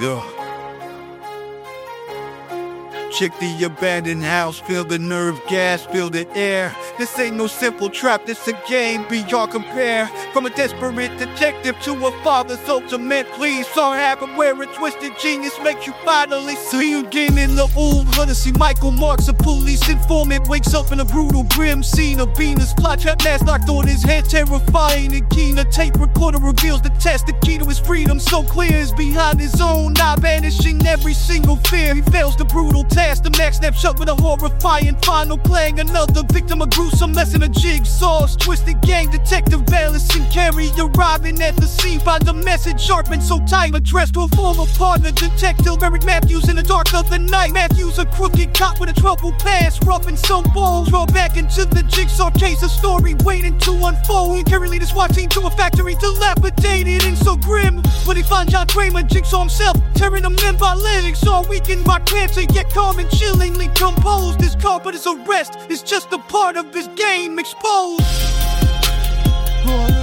Yeah. Check the abandoned house, feel the nerve gas, feel the air. This ain't no simple trap, this a game beyond compare. From a desperate detective to a father's ultimate plea. Saw happen where a twisted genius makes you finally see again in the old. See Michael Marks, a police informant, wakes up in a brutal, grim scene of Venus. Fly trap mask knocked on his head, terrifying and keen. A tape recorder reveals the test, the key to his freedom so clear is behind his own eye, banishing every single fear. He fails the brutal task, the max snapshot with a horrifying final playing another victim, of gruesome lesson, a jigsaw's twisted gang detective balancing Kerry arriving at the scene. Find the message sharpened so tight, addressed to a former partner, detective Eric Matthews in the dark of the night. Matthews, a crooked cop with a troubled past, roughing some balls. Draw back into the jigsaw case, a story waiting to unfold. Kerry lead his SWAT team to a factory dilapidated and so grim. When he finds John Kramer, jigsaw himself, tearing them in by legs. All weakened by cancer, yet calm and chillingly composed. His car, but his arrest is just a part of his game exposed. The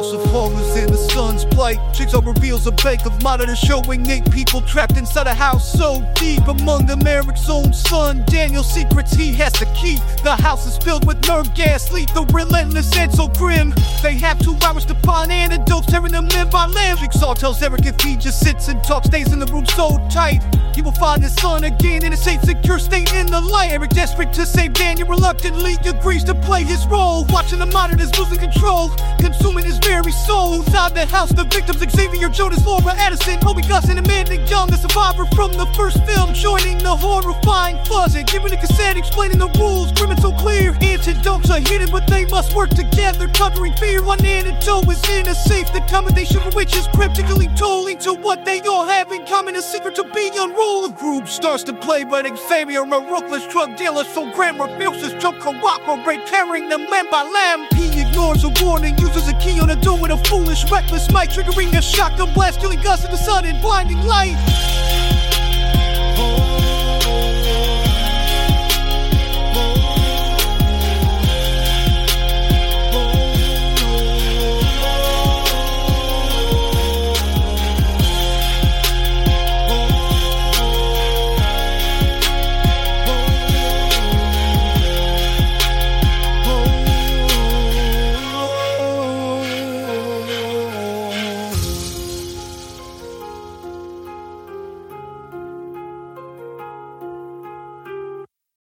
house of horrors in the sun's plight. Jigsaw reveals a bank of monitors showing eight people trapped inside a house so deep. Among them, Eric's own son, Daniel's Secrets he has to keep. The house is filled with nerve gas, lethal, relentless, and so grim. They have two hours to find antidotes, tearing them limb by limb. Jigsaw tells Eric if he just sits and talks, stays in the room so tight. He will find his son again in a safe, secure state in the light. Eric, desperate to save Daniel, reluctantly agrees to play his role. Watching the monitors losing control, consuming his very soul. Inside the house, the victims Xavier, Jonas, Laura Addison, Obi Gus, and Amanda Young, the survivor from the first film, joining the horrifying fuzz and giving a cassette explaining the rules. Grim so clear, antidotes are hidden, but they must work together, covering fear. One antidote is in a safe. The combination for which is cryptically tolling to what they all have in common. A secret to be unrolled. The group starts to play, but Xavier, a ruthless drug dealer, so Graham refuses to cooperate, carrying them limb by limb. He ignores a warning, uses a key on a door with a foolish, reckless mic, triggering a shotgun blast, killing Gus in the sun in blinding light.